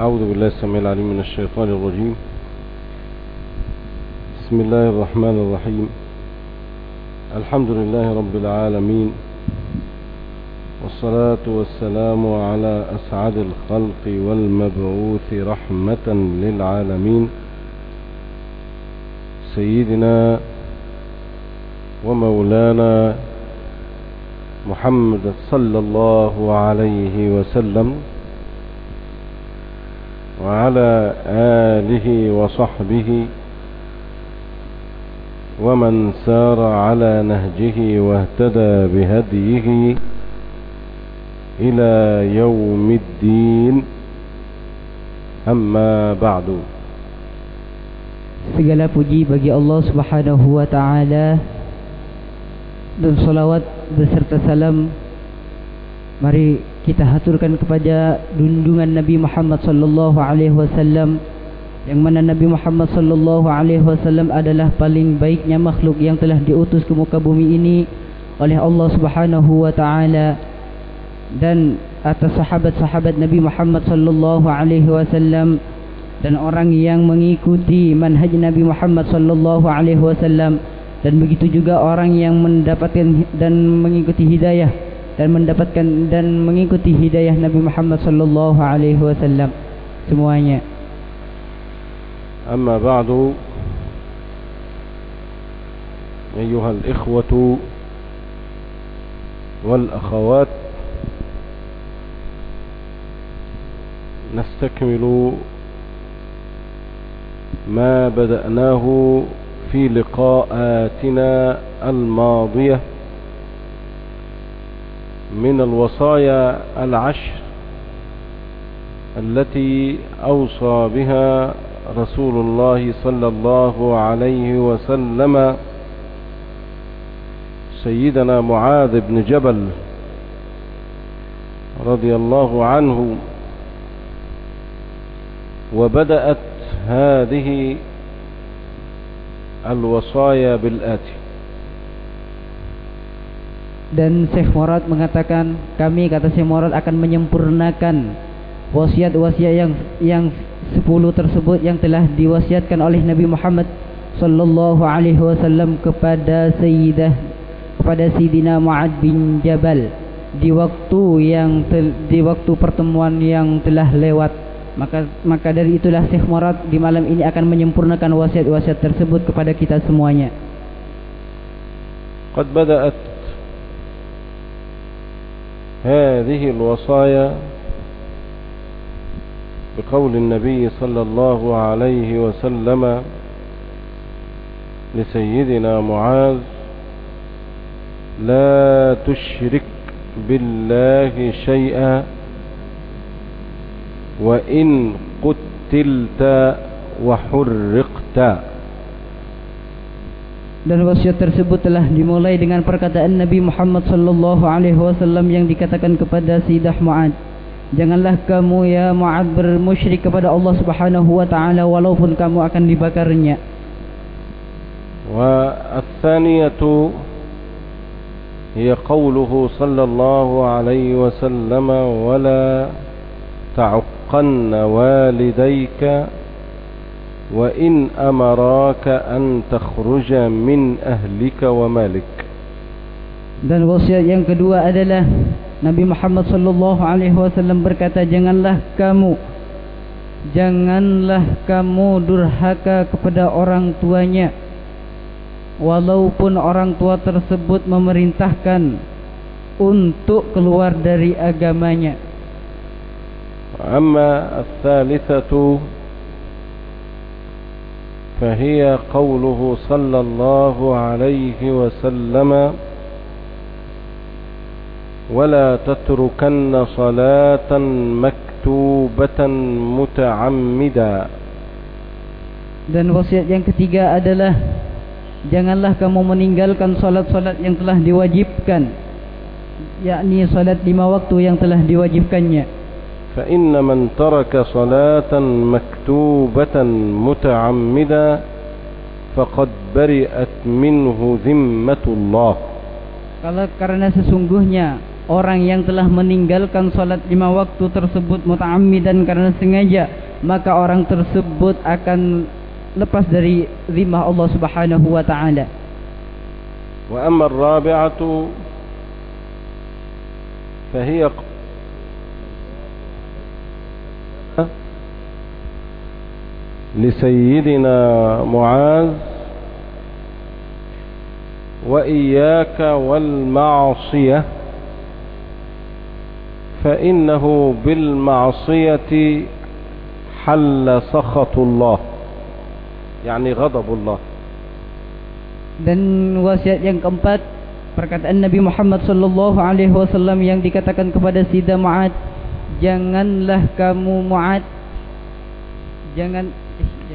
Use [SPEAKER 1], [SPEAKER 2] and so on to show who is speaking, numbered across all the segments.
[SPEAKER 1] أعوذ بالله السميع العليم من الشيطان الرجيم. بسم الله الرحمن الرحيم. الحمد لله رب العالمين والصلاة والسلام على أسعد الخلق والمبعوث رحمة للعالمين. سيدنا ومولانا محمد صلى الله عليه وسلم. وعلى آله وصحبه ومن سار على نهجه واهتدى بهديه إلى يوم الدين أما بعد
[SPEAKER 2] Segala puji bagi Allah Subhanahu wa taala dan salawat beserta salam mari kita haturkan kepada junjungan Nabi Muhammad sallallahu alaihi wasallam yang mana Nabi Muhammad sallallahu alaihi wasallam adalah paling baiknya makhluk yang telah diutus ke muka bumi ini oleh Allah Subhanahu wa taala. Dan atas sahabat-sahabat Nabi Muhammad sallallahu alaihi wasallam dan orang yang mengikuti manhaj Nabi Muhammad sallallahu alaihi wasallam dan begitu juga orang yang mendapatkan dan mengikuti hidayah dan mendapatkan dan mengikuti hidayah Nabi Muhammad sallallahu alaihi wasallam semuanya.
[SPEAKER 1] أما بعد أيها الإخوة والأخوات نستكمل ما بدأناه في لقاءاتنا الماضية من الوصايا العشر التي أوصى بها رسول الله صلى الله عليه وسلم سيدنا معاذ بن جبل رضي الله عنه وبدأت هذه الوصايا بالآتي.
[SPEAKER 2] dan Syekh Murad mengatakan kami kata Syekh Murad akan menyempurnakan wasiat-wasiat yang yang 10 tersebut yang telah diwasiatkan oleh Nabi Muhammad sallallahu alaihi wasallam kepada Sayyidah kepada Sayyidina Mu'ad bin Jabal di waktu yang tel, di waktu pertemuan yang telah lewat maka maka dari itulah Syekh Murad di malam ini akan menyempurnakan wasiat-wasiat tersebut kepada kita semuanya.
[SPEAKER 1] Qad bada'at هذه الوصايا بقول النبي صلى الله عليه وسلم لسيدنا معاذ لا تشرك بالله شيئا وإن قتلت وحرقت.
[SPEAKER 2] dan wasiat tersebut telah dimulai dengan perkataan Nabi Muhammad sallallahu alaihi wasallam yang dikatakan kepada Sayyidah Muad janganlah kamu ya Muad bermusyrik kepada Allah Subhanahu wa taala walaupun kamu akan dibakarnya
[SPEAKER 1] والثانية هي قوله صلى الله عليه وسلم ولا تعقن والديك وإن أمراك أن تخرج من أهلك ومالك
[SPEAKER 2] dan wasiat yang kedua adalah Nabi Muhammad sallallahu alaihi wasallam berkata janganlah kamu janganlah kamu durhaka kepada orang tuanya walaupun orang tua tersebut memerintahkan untuk keluar dari agamanya
[SPEAKER 1] أما الثالثة فهي قوله صلى الله عليه وسلم ولا تتركن صلاة مكتوبة متعمدا
[SPEAKER 2] dan wasiat yang ketiga adalah janganlah kamu meninggalkan salat-salat yang telah diwajibkan yakni salat lima waktu yang telah diwajibkannya
[SPEAKER 1] فإن من ترك صلاة مكتوبة متعمدا فقد برئت منه ذمة الله
[SPEAKER 2] Kalau karena sesungguhnya orang yang telah meninggalkan salat lima waktu tersebut muta'ammidan karena sengaja maka orang tersebut akan lepas dari zimmah Allah Subhanahu wa taala.
[SPEAKER 1] Wa amma ar-rabi'atu fahiya لسيدنا معاذ وإياك والمعصية فإنه بالمعصية حل سخط الله يعني غضب الله
[SPEAKER 2] dan wasiat yang keempat perkataan Nabi Muhammad sallallahu alaihi wasallam yang dikatakan kepada Sida Muad janganlah kamu Muad jangan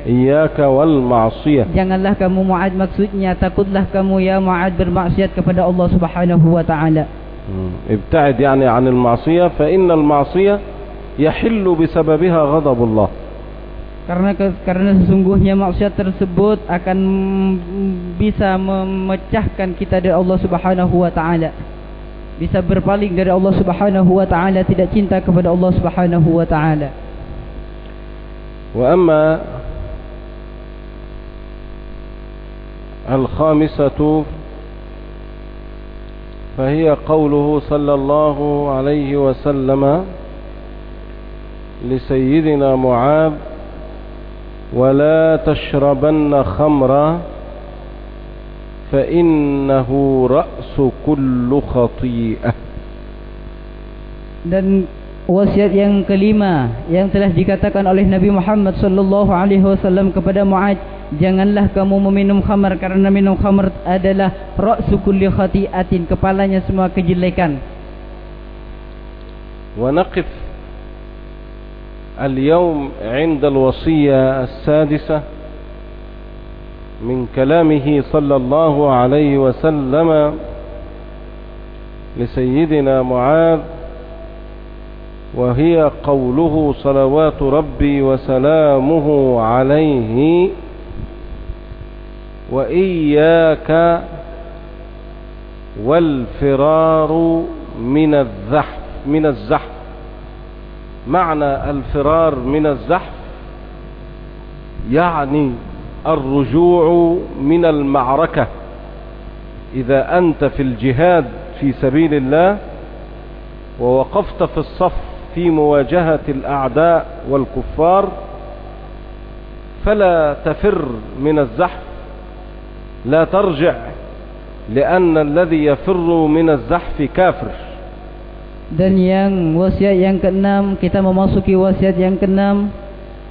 [SPEAKER 1] iyyaka wal ma'siyah.
[SPEAKER 2] Janganlah kamu Muad maksudnya takutlah kamu ya Muad bermaksiat kepada Allah Subhanahu wa taala.
[SPEAKER 1] Hmm. Ibta'id yani 'anil ma'siyah fa innal ma'siyah yahillu bisababiha ghadabullah.
[SPEAKER 2] Karena karena sesungguhnya maksiat tersebut akan bisa memecahkan kita dari Allah Subhanahu wa taala. Bisa berpaling dari Allah Subhanahu wa taala tidak cinta kepada Allah Subhanahu wa taala.
[SPEAKER 1] Wa amma al-khamisatu فهي قوله صلى الله عليه وسلم لسيدنا معاذ ولا تشربن خمرا فإنه رأس كل خطيئة
[SPEAKER 2] dan wasiat yang kelima yang telah dikatakan oleh Nabi Muhammad sallallahu alaihi wasallam kepada Muad janganlah kamu meminum khamar karena minum khamar adalah ra'su kulli khati'atin kepalanya semua kejelekan
[SPEAKER 1] wa naqif اليوم عند الوصية السادسة من كلامه صلى الله عليه وسلم لسيدنا معاذ وهي قوله صلوات ربي وسلامه عليه وإياك والفرار من الزحف من الزحف. معنى الفرار من الزحف يعني الرجوع من المعركة. إذا أنت في الجهاد في سبيل الله ووقفت في الصف في مواجهة الأعداء والكفار فلا تفر من الزحف. لا ترجع لأن الذي يفر من الزحف كافر
[SPEAKER 2] Dan yang wasiat yang keenam kita memasuki wasiat yang keenam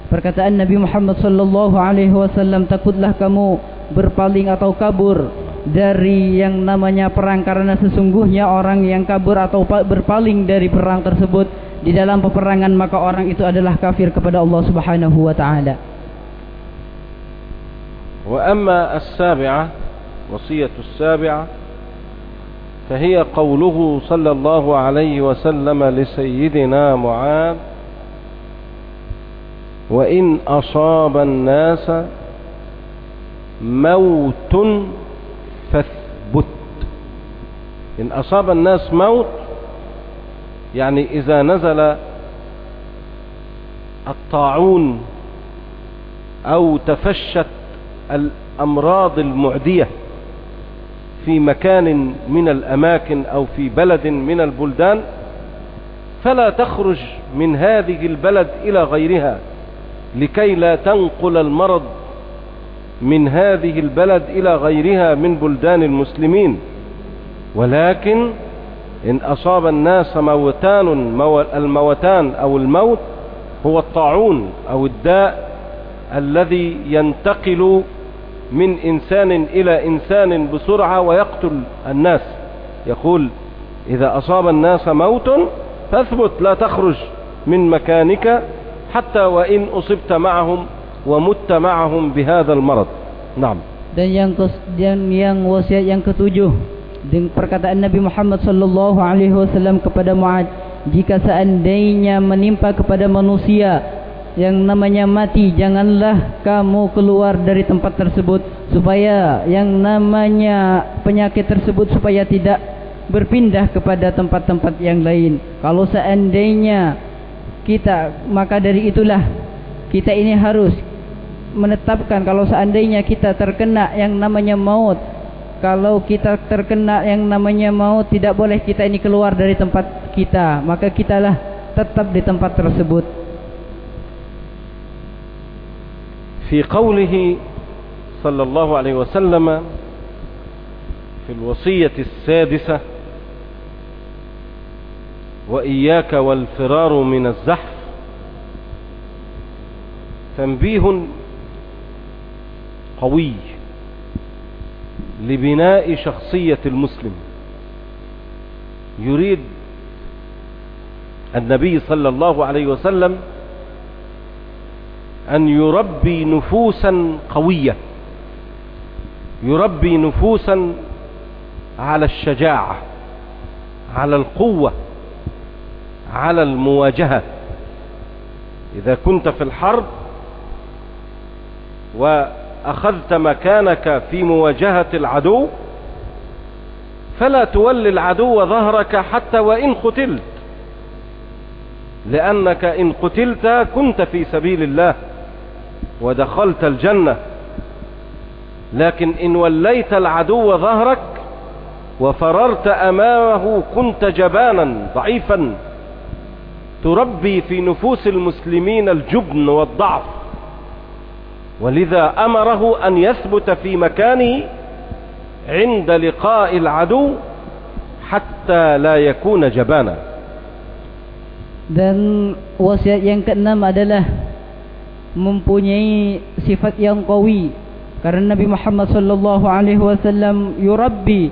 [SPEAKER 2] perkataan Nabi Muhammad sallallahu alaihi wasallam takutlah kamu berpaling atau kabur dari yang namanya perang karena sesungguhnya orang yang kabur atau berpaling dari perang tersebut di dalam peperangan maka orang itu adalah kafir kepada Allah Subhanahu wa taala.
[SPEAKER 1] Amma as-sabi'ah wasiyatu as-sabi'ah فهي قوله صلى الله عليه وسلم لسيدنا معاذ وإن أصاب الناس موت فاثبت. إن أصاب الناس موت يعني إذا نزل الطاعون أو تفشت الأمراض المعدية في مكان من الأماكن أو في بلد من البلدان فلا تخرج من هذه البلد إلى غيرها لكي لا تنقل المرض من هذه البلد إلى غيرها من بلدان المسلمين. ولكن إن أصاب الناس موتان الموتان أو الموت هو الطاعون أو الداء الذي ينتقل من إنسان إلى إنسان بسرعة ويقتل الناس يقول إذا أصاب الناس موت فاثبت لا تخرج من مكانك حتى وإن أصبت معهم ومت معهم بهذا المرض نعم
[SPEAKER 2] dan yang dan yang wasiat yang ketujuh dengan perkataan Nabi Muhammad sallallahu alaihi wasallam kepada Muad jika seandainya menimpa kepada manusia yang namanya mati janganlah kamu keluar dari tempat tersebut supaya yang namanya penyakit tersebut supaya tidak berpindah kepada tempat-tempat yang lain. Kalau seandainya kita maka dari itulah kita ini harus menetapkan kalau seandainya kita terkena yang namanya maut. Kalau kita terkena yang namanya maut tidak boleh kita ini keluar dari tempat kita. Maka kitalah tetap di tempat tersebut
[SPEAKER 1] في قوله صلى الله عليه وسلم في الوصية السادسة وإياك والفرار من الزحف تنبيه قوي لبناء شخصية المسلم. يريد النبي صلى الله عليه وسلم أن يربي نفوسا قوية يربي نفوسا على الشجاعة على القوة على المواجهة. إذا كنت في الحرب وأخذت مكانك في مواجهة العدو فلا تولي العدو ظهرك حتى وإن قتلت لأنك إن قتلت كنت في سبيل الله. ودخلت الجنة. لكن إن وليت العدو ظهرك وفررت أمامه كنت جبانا ضعيفا. تربي في نفوس المسلمين الجبن والضعف. ولذا أمره أن يثبت في مكانه عند لقاء العدو حتى لا يكون جبانا.
[SPEAKER 2] Dan wasiat yang keenam adalah mempunyai sifat yang qawi karena Nabi Muhammad sallallahu alaihi wasallam yurabbi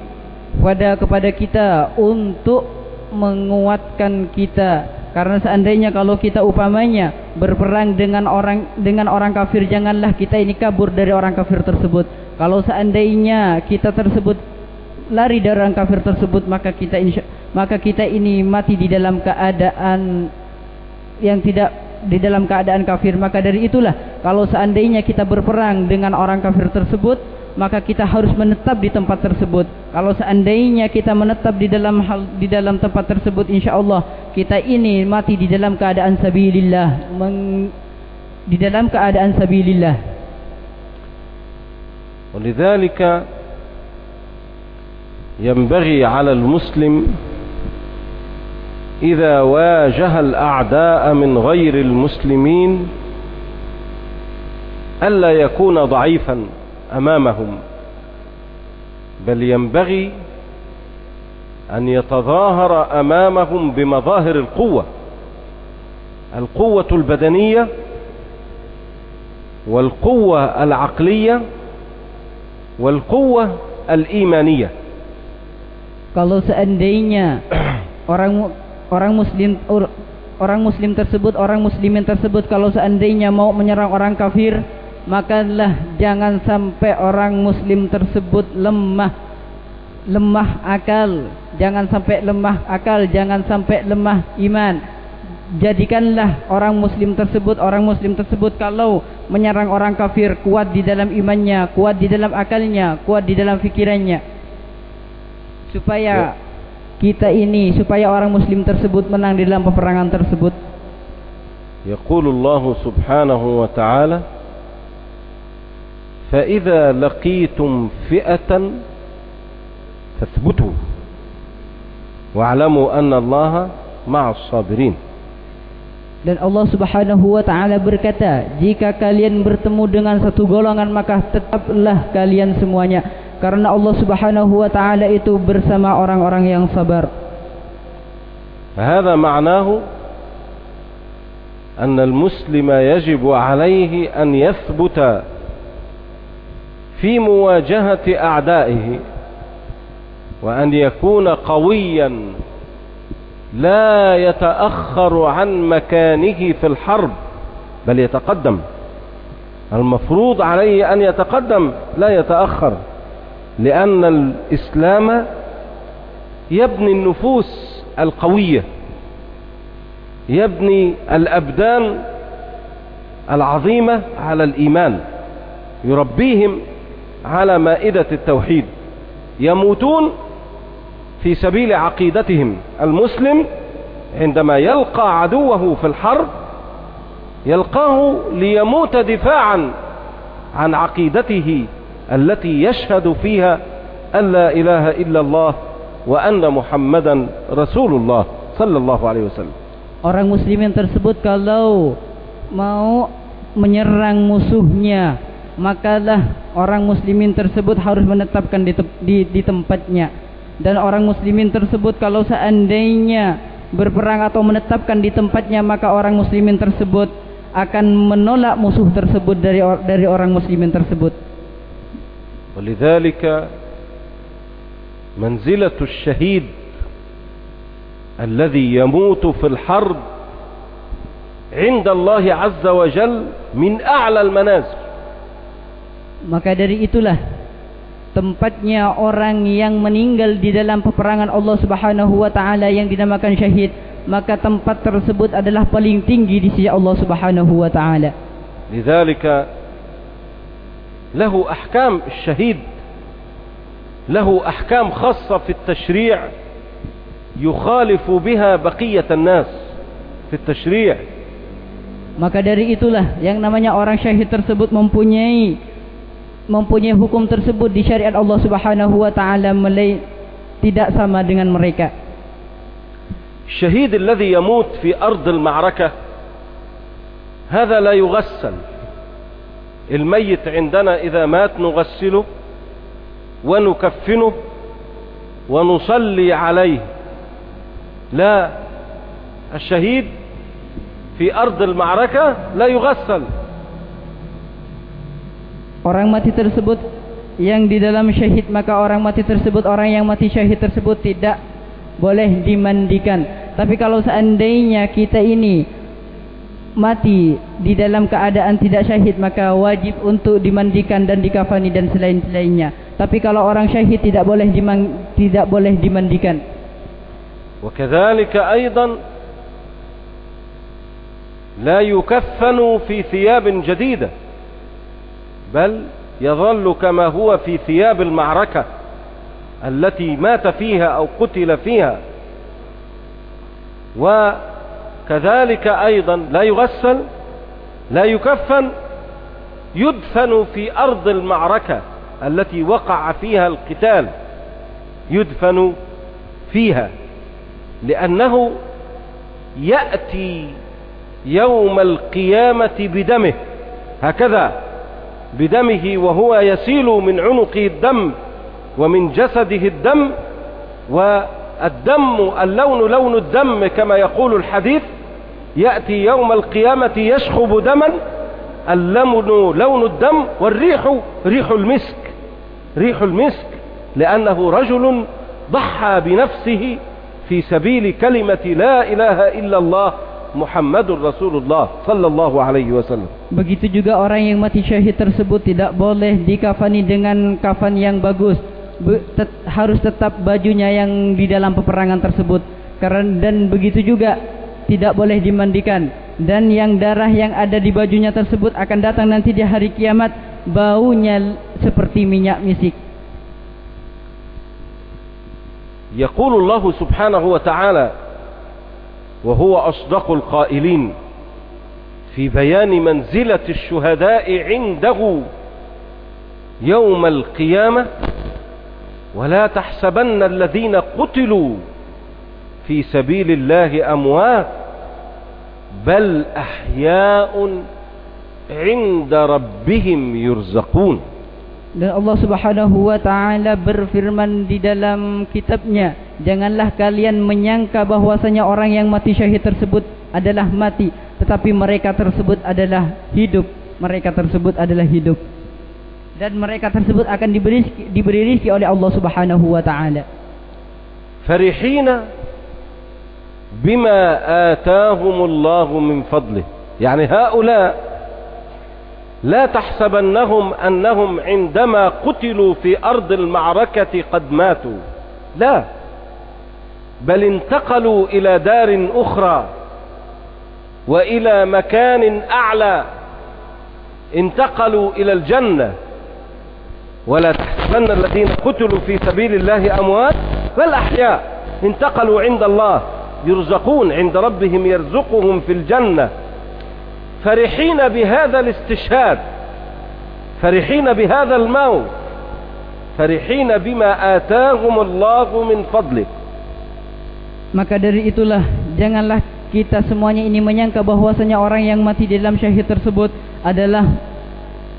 [SPEAKER 2] pada kepada kita untuk menguatkan kita Karena seandainya kalau kita upamanya berperang dengan orang dengan orang kafir janganlah kita ini kabur dari orang kafir tersebut. Kalau seandainya kita tersebut lari dari orang kafir tersebut maka kita insya, maka kita ini mati di dalam keadaan yang tidak di dalam keadaan kafir. Maka dari itulah kalau seandainya kita berperang dengan orang kafir tersebut maka kita harus menetap di tempat tersebut. Kalau seandainya kita menetap di dalam hal di dalam tempat tersebut, insya Allah kita ini mati di dalam keadaan sabilillah, meng, di dalam keadaan sabilillah.
[SPEAKER 1] ولذلك ينبغي على المسلم إذا واجه الأعداء من غير المسلمين ألا يكون ضعيفا أمامهم بل ينبغي أن يتظاهر أمامهم بمظاهر القوة القوة البدنية والقوة العقلية والقوة الإيمانية.
[SPEAKER 2] Kalau seandainya orang orang muslim orang muslim tersebut orang muslimin tersebut kalau seandainya mau menyerang orang kafir makalah jangan sampai orang muslim tersebut lemah lemah akal. Jangan sampai lemah akal jangan sampai lemah iman. Jadikanlah orang muslim tersebut orang muslim tersebut kalau menyerang orang kafir kuat di dalam imannya kuat di dalam akalnya kuat di dalam fikirannya. Supaya ya kita ini supaya orang muslim tersebut menang di dalam peperangan tersebut
[SPEAKER 1] yaqulullahu subhanahu wa ta'ala فإذا لقيتم فئة فاثبتوا واعلموا أن الله مع الصابرين
[SPEAKER 2] Dan Allah subhanahu wa ta'ala berkata Jika kalian bertemu dengan satu golongan Maka tetaplah kalian semuanya Karena Allah subhanahu wa ta'ala itu bersama orang-orang yang sabar.
[SPEAKER 1] هذا معناه أن المسلم يجب عليه أن يثبت في مواجهة أعدائه وأن يكون قويا لا يتأخر عن مكانه في الحرب بل يتقدم. المفروض عليه أن يتقدم لا يتأخر. لأن الإسلام يبني النفوس القوية يبني الأبدان العظيمة على الإيمان يربيهم على مائدة التوحيد يموتون في سبيل عقيدتهم المسلم عندما يلقى عدوه في الحرب يلقاه ليموت دفاعا عن عقيدته التي يشهد فيها أن لا إله إلا الله وأن محمدا رسول الله صلى الله عليه وسلم
[SPEAKER 2] Orang muslimin tersebut kalau mau menyerang musuhnya, makalah orang muslimin tersebut harus menetapkan di, di, di tempatnya. Dan orang muslimin tersebut kalau seandainya berperang atau menetapkan di tempatnya, maka orang muslimin tersebut akan menolak musuh tersebut dari dari orang muslimin tersebut.
[SPEAKER 1] ولذلك منزلة الشهيد الذي يموت في الحرب عند الله عز وجل من أعلى المنازل
[SPEAKER 2] maka dari itulah tempatnya orang yang meninggal di dalam peperangan Allah Subhanahu wa taala yang dinamakan syahid maka tempat tersebut adalah paling tinggi di sisi Allah Subhanahu wa taala
[SPEAKER 1] لذلك له أحكام الشهيد له أحكام خاصة في التشريع يخالف بها بقية الناس في التشريع
[SPEAKER 2] maka dari itulah yang namanya orang syahid tersebut mempunyai mempunyai hukum tersebut di syariat Allah Subhanahu wa taala tidak sama dengan mereka.
[SPEAKER 1] الشهيد الذي يموت في أرض المعركة هذا لا يغسل الميت عندنا إذا مات نغسله ونكفنه ونصلي عليه لا الشهيد في أرض المعركة لا يغسل
[SPEAKER 2] Orang mati tersebut yang di dalam syahid maka orang mati tersebut orang yang mati syahid tersebut tidak boleh dimandikan. Tapi kalau seandainya kita ini mati di dalam keadaan tidak syahid maka wajib untuk dimandikan dan dikafani dan selain-selainnya. Tapi kalau orang syahid tidak boleh diman tidak boleh dimandikan.
[SPEAKER 1] وكذلك أيضا لا يكفن في ثياب جديدة بل يظل كما هو في ثياب المعركة التي مات فيها أو قتل فيها وكذلك أيضا لا يغسل لا يكفن يدفن في أرض المعركة التي وقع فيها القتال يدفن فيها لأنه يأتي يوم القيامة بدمه هكذا بدمه وهو يسيل من عنقه الدم ومن جسده الدم والدم اللون لون الدم كما يقول الحديث يأتي يوم القيامة يشخب دما اللون لون الدم والريح ريح المسك ريح المسك لأنه رجل ضحى بنفسه في سبيل كلمة لا إله إلا الله Muhammadur Rasulullah sallallahu alaihi wasallam.
[SPEAKER 2] Begitu juga orang yang mati syahid tersebut tidak boleh dikafani dengan kafan yang bagus. Harus tetap bajunya yang di dalam peperangan tersebut. Karena dan begitu juga tidak boleh dimandikan dan yang darah yang ada di bajunya tersebut akan datang nanti di hari kiamat baunya seperti minyak misik.
[SPEAKER 1] يقول الله سبحانه وتعالى وهو أصدق القائلين في بيان منزلة الشهداء عنده يوم القيامة ولا تحسبن الذين قتلوا في سبيل الله أموات bal ahya'un عند ربهم يرزقون.
[SPEAKER 2] dan Allah Subhanahu wa taala berfirman di dalam kitabnya janganlah kalian menyangka bahwasanya orang yang mati syahid tersebut adalah mati tetapi mereka tersebut adalah hidup. Mereka tersebut adalah hidup. Dan mereka tersebut akan diberi diberi rizki oleh Allah Subhanahu wa taala.
[SPEAKER 1] Farihina bima atahumullahu min fadlih. Yani haula لا تحسبنهم أنهم عندما قتلوا في أرض المعركة قد ماتوا. لا. بل انتقلوا إلى دار أخرى وإلى مكان أعلى. انتقلوا إلى الجنة. ولا تحسبن الذين قتلوا في سبيل الله أموات بل أحياء. انتقلوا عند الله. يرزقون عند ربهم يرزقهم في الجنة فرحين بهذا الاستشهاد فرحين بهذا الموت فرحين بما آتاهم الله من فضله
[SPEAKER 2] Maka dari itulah janganlah kita semuanya ini menyangka bahwasanya orang yang mati di dalam syahid tersebut adalah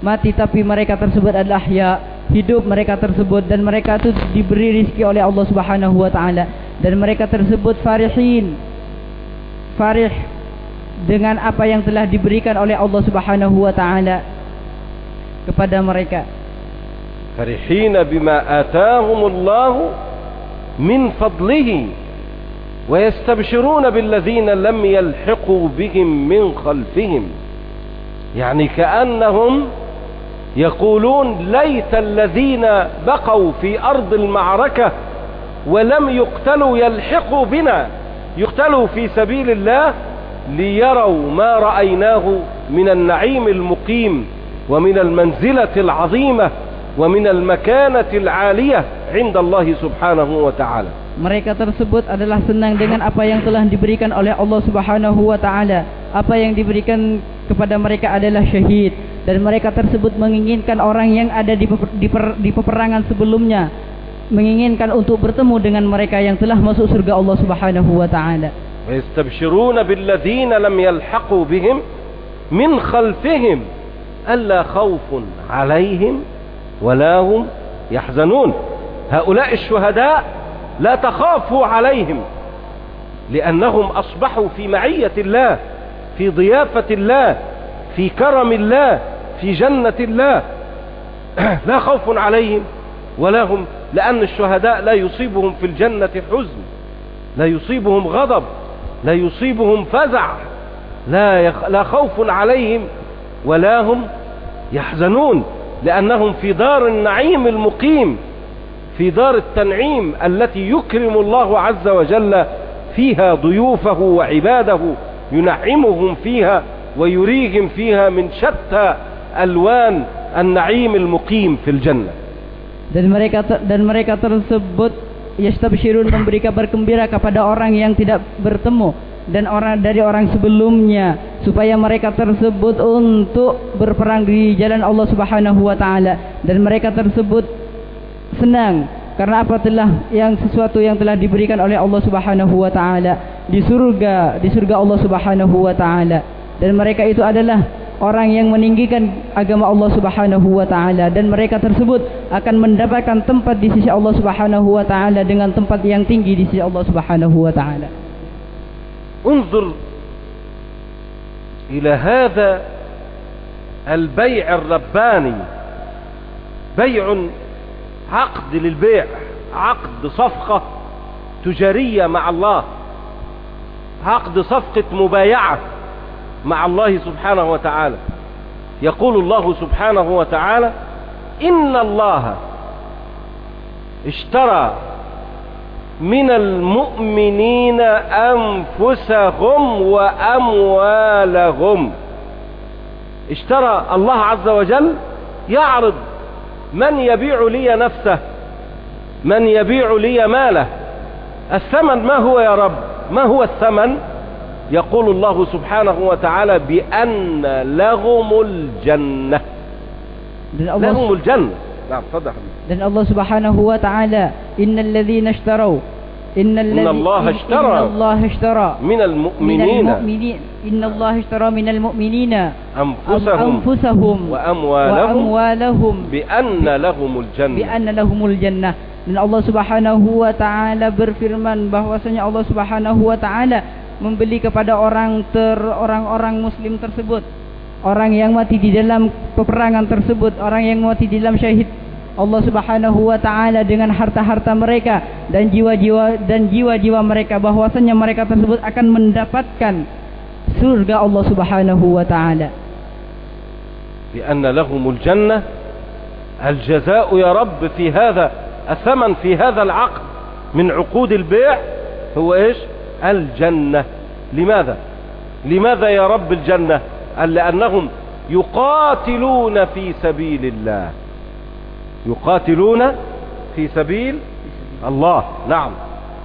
[SPEAKER 2] mati tapi mereka tersebut adalah ya hidup mereka tersebut dan mereka itu diberi rezeki oleh Allah Subhanahu wa taala Dan mereka tersebut farihin farih dengan apa yang telah diberikan oleh Allah Subhanahu wa taala kepada mereka
[SPEAKER 1] farihin bima atahumullahu min fadlihi ويستبشرون بالذين لم يلحقوا بهم من خلفهم يعني كأنهم يقولون ليت الذين بقوا في أرض المعركة ولم يقتلوا يلحقوا بنا يقتلوا في سبيل الله ليروا ما رأيناه من النعيم المقيم ومن المنزلة العظيمة ومن المكانة العالية عند الله سبحانه وتعالى
[SPEAKER 2] mereka tersebut adalah senang dengan apa yang telah diberikan oleh Allah Subhanahu wa taala. Apa yang diberikan kepada mereka adalah syahid dan mereka tersebut menginginkan orang yang ada di, di, per, di peperangan sebelumnya menginginkan untuk bertemu dengan mereka yang telah masuk surga Allah Subhanahu wa taala.
[SPEAKER 1] ويستبشرون بالذين لم يلحقوا بهم من خلفهم ألا خوف عليهم ولا هم يحزنون هؤلاء الشهداء لا تخافوا عليهم لأنهم أصبحوا في معية الله في ضيافة الله في كرم الله في جنة الله لا خوف عليهم ولا هم لأن الشهداء لا يصيبهم في الجنة حزن لا يصيبهم غضب لا يصيبهم فزع لا, يخ... لا خوف عليهم ولا هم يحزنون لأنهم في دار النعيم المقيم في دار التنعيم التي يكرم الله عز وجل فيها ضيوفه وعباده ينعمهم فيها ويريهم فيها من شتى ألوان النعيم المقيم في الجنة.
[SPEAKER 2] Dan mereka dan mereka tersebut yastabshirun memberi kabar gembira kepada orang yang tidak bertemu dan orang dari orang sebelumnya supaya mereka tersebut untuk berperang di jalan Allah Subhanahu wa taala. Dan mereka tersebut senang karena apa telah yang sesuatu yang telah diberikan oleh Allah Subhanahu wa taala di surga di surga Allah Subhanahu wa taala. Dan mereka itu adalah orang yang meninggikan agama Allah Subhanahu wa taala dan mereka tersebut akan mendapatkan tempat di sisi Allah Subhanahu wa taala dengan tempat yang tinggi di sisi Allah Subhanahu wa taala.
[SPEAKER 1] انظر إلى هذا البيع الرباني بيع عقد للبيع عقد صفقة تجارية مع الله عقد صفقة مبايعة مع الله سبحانه وتعالى. يقول الله سبحانه وتعالى إن الله اشترى من المؤمنين أنفسهم وأموالهم. اشترى الله عز وجل يعرض من يبيع لي نفسه من يبيع لي ماله. الثمن ما هو يا رب؟ ما هو الثمن؟ يقول الله سبحانه وتعالى بأن لهم الجنة. لهم الجنة. نعم
[SPEAKER 2] صدق لأن الله سبحانه وتعالى إن الذين
[SPEAKER 1] اشتروا إن, إن
[SPEAKER 2] الله اشترى. إن
[SPEAKER 1] الله اشترى.
[SPEAKER 2] من المؤمنين, من المؤمنين. إن
[SPEAKER 1] الله
[SPEAKER 2] اشترى
[SPEAKER 1] من المؤمنين.
[SPEAKER 2] أنفسهم, أنفسهم
[SPEAKER 1] وأموالهم, وأموالهم. بأن لهم
[SPEAKER 2] الجنة. بأن لهم الجنة. Dan الله سبحانه وتعالى ta'ala berfirman bahwasanya Allah subhanahu wa ta'ala membeli kepada orang ter orang-orang muslim tersebut orang yang mati di dalam peperangan tersebut orang yang mati di dalam syahid Allah Subhanahu wa taala dengan harta-harta mereka dan jiwa-jiwa dan jiwa-jiwa mereka bahwasanya mereka tersebut akan mendapatkan surga Allah Subhanahu wa taala.
[SPEAKER 1] لأن لهم الجنة الجزاء يا رب في هذا الثمن في هذا العقد من عقود البيع هو ايش الجنة لماذا لماذا يا رب الجنة قال لأنهم يقاتلون في سبيل الله يقاتلون في سبيل الله نعم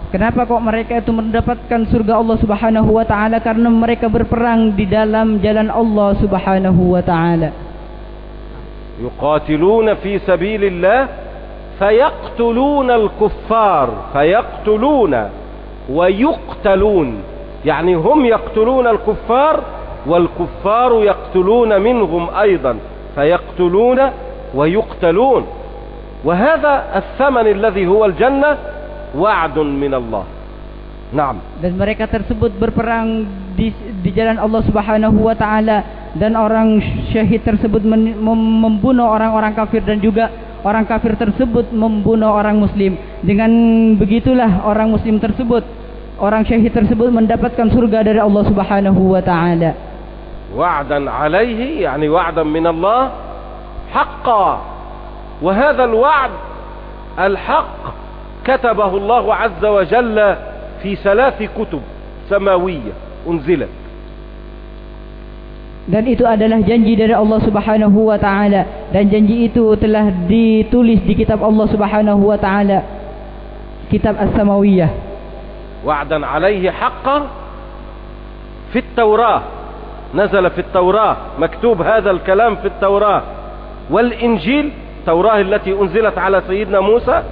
[SPEAKER 2] Kenapa kok mereka itu mendapatkan surga Allah Subhanahu wa taala? Karena mereka berperang di dalam jalan Allah Subhanahu wa taala.
[SPEAKER 1] يقاتلون في سبيل الله فيقتلون الكفار فيقتلون ويقتلون يعني هم يقتلون الكفار والكفار يقتلون منهم أيضا فيقتلون ويقتلون وهذا الثمن الذي هو الجنة وعد من الله نعم
[SPEAKER 2] dan mereka tersebut berperang di di jalan Allah Subhanahu wa taala dan orang syahid tersebut men, mem, membunuh orang-orang kafir dan juga orang kafir tersebut membunuh orang muslim dengan begitulah orang muslim tersebut orang syahid tersebut mendapatkan surga dari Allah Subhanahu wa taala
[SPEAKER 1] وعدا عليه يعني وعدا من الله حقا وهذا الوعد الحق كتبه الله عز وجل في ثلاث كتب سماوية أنزلت
[SPEAKER 2] dan itu adalah janji dari Allah Subhanahu wa taala. Dan janji itu telah ditulis di kitab Allah Subhanahu wa taala. Kitab As-Samawiyah.
[SPEAKER 1] وعدا عليه حقا في التوراة نزل في التوراة مكتوب هذا الكلام في التوراة والإنجيل التوراة التي أنزلت على سيدنا موسى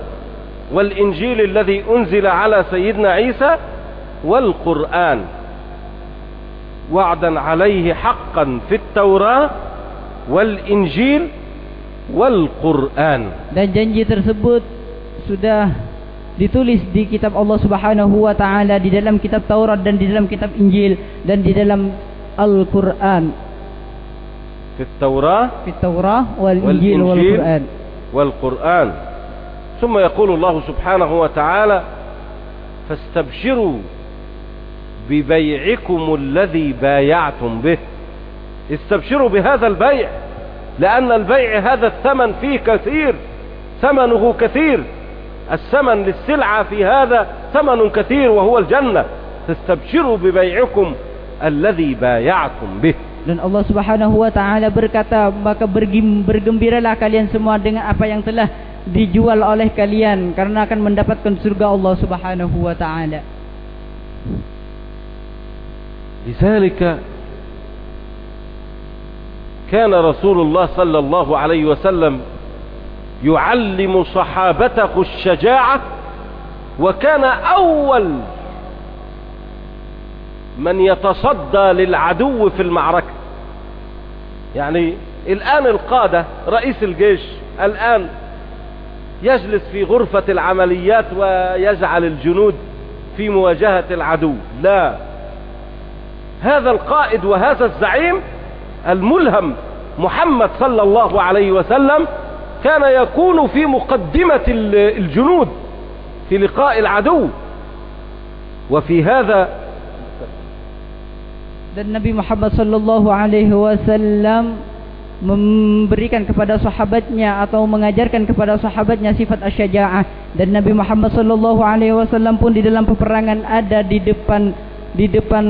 [SPEAKER 1] والإنجيل الذي أنزل على سيدنا عيسى والقرآن وعدا عليه حقا في التوراة والإنجيل والقرآن.
[SPEAKER 2] Dan janji tersebut sudah ditulis di kitab Allah Subhanahu wa taala di dalam kitab Taurat dan di dalam kitab Injil dan di dalam Al-Qur'an.
[SPEAKER 1] في التوراة
[SPEAKER 2] في التوراة
[SPEAKER 1] والإنجيل
[SPEAKER 2] والقرآن
[SPEAKER 1] والقرآن ثم يقول الله سبحانه وتعالى فاستبشروا ببيعكم الذي بايعتم به استبشروا بهذا البيع لأن البيع هذا الثمن فيه كثير ثمنه كثير الثمن للسلعة في هذا ثمن كثير وهو الجنة فاستبشروا ببيعكم الذي بايعتم به
[SPEAKER 2] dan Allah Subhanahu wa taala berkata maka bergembiralah kalian semua dengan apa yang telah dijual oleh kalian karena akan mendapatkan surga Allah Subhanahu wa taala
[SPEAKER 1] لذلك كان رسول الله صلى الله عليه وسلم يعلم صحابته الشجاعة وكان أول من يتصدى للعدو في المعركة. يعني الآن القادة رئيس الجيش الآن يجلس في غرفة العمليات ويجعل الجنود في مواجهة العدو. لا. هذا القائد وهذا الزعيم الملهم محمد صلى الله عليه وسلم كان يكون في مقدمة الجنود في لقاء العدو وفي هذا
[SPEAKER 2] dan Nabi Muhammad sallallahu alaihi wasallam memberikan kepada sahabatnya atau mengajarkan kepada sahabatnya sifat asy-syaja'ah dan Nabi Muhammad sallallahu alaihi wasallam pun di dalam peperangan ada di depan di depan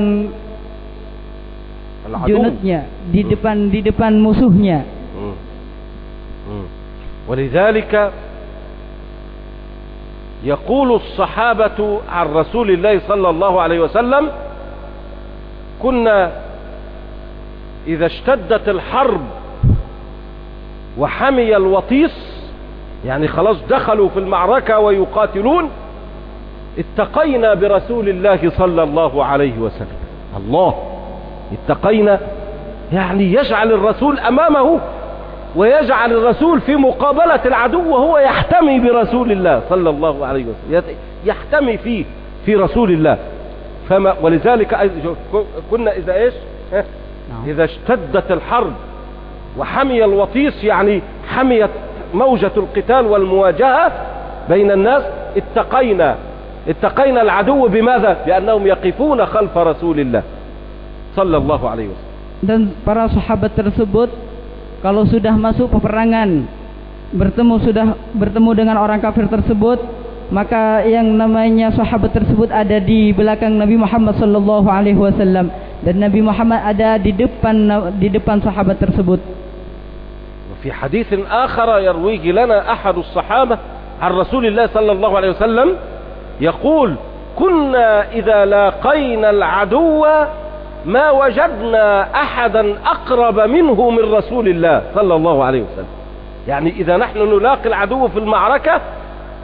[SPEAKER 2] junudnya di depan di depan musuhnya.
[SPEAKER 1] ولذلك يقول الصحابة عن رسول الله صلى الله عليه وسلم كنا إذا اشتدت الحرب وحمي الوطيس يعني خلاص دخلوا في المعركة ويقاتلون اتقينا برسول الله صلى الله عليه وسلم الله اتقينا يعني يجعل الرسول أمامه ويجعل الرسول في مقابلة العدو وهو يحتمي برسول الله صلى الله عليه وسلم يحتمي فيه في رسول الله. فما ولذلك كنا إذا إيش؟ إذا اشتدت الحرب وحمي الوطيس يعني حميت موجة القتال والمواجهة بين الناس اتقينا. اتقينا العدو بماذا؟ بأنهم يقفون خلف رسول الله. صلى الله عليه وسلم
[SPEAKER 2] dan para sahabat tersebut kalau sudah masuk peperangan bertemu sudah bertemu dengan orang kafir tersebut maka yang namanya sahabat tersebut ada di belakang Nabi Muhammad sallallahu alaihi wasallam dan Nabi Muhammad ada di depan di depan sahabat tersebut.
[SPEAKER 1] وفي حديث آخر يرويه لنا أحد الصحابة عن رسول الله صلى الله عليه وسلم يقول كنا إذا لاقينا العدو ما وجدنا أحدا أقرب منه من رسول الله صلى الله عليه وسلم. يعني إذا نحن نلاقي العدو في المعركة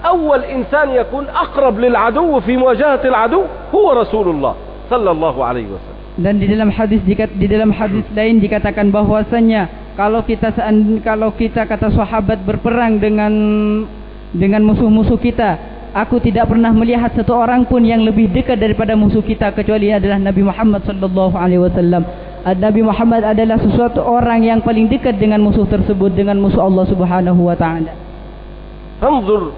[SPEAKER 1] أول إنسان يكون أقرب للعدو في مواجهة العدو هو رسول الله صلى الله عليه وسلم.
[SPEAKER 2] Dan di dalam hadis di dalam hadis lain dikatakan bahwasanya kalau kita kalau kita kata sahabat berperang dengan dengan musuh-musuh kita aku tidak pernah melihat satu orang pun yang lebih dekat daripada musuh kita kecuali adalah Nabi Muhammad sallallahu alaihi wasallam Nabi Muhammad adalah sesuatu orang yang paling dekat dengan musuh tersebut dengan musuh Allah Subhanahu wa taala.
[SPEAKER 1] انظر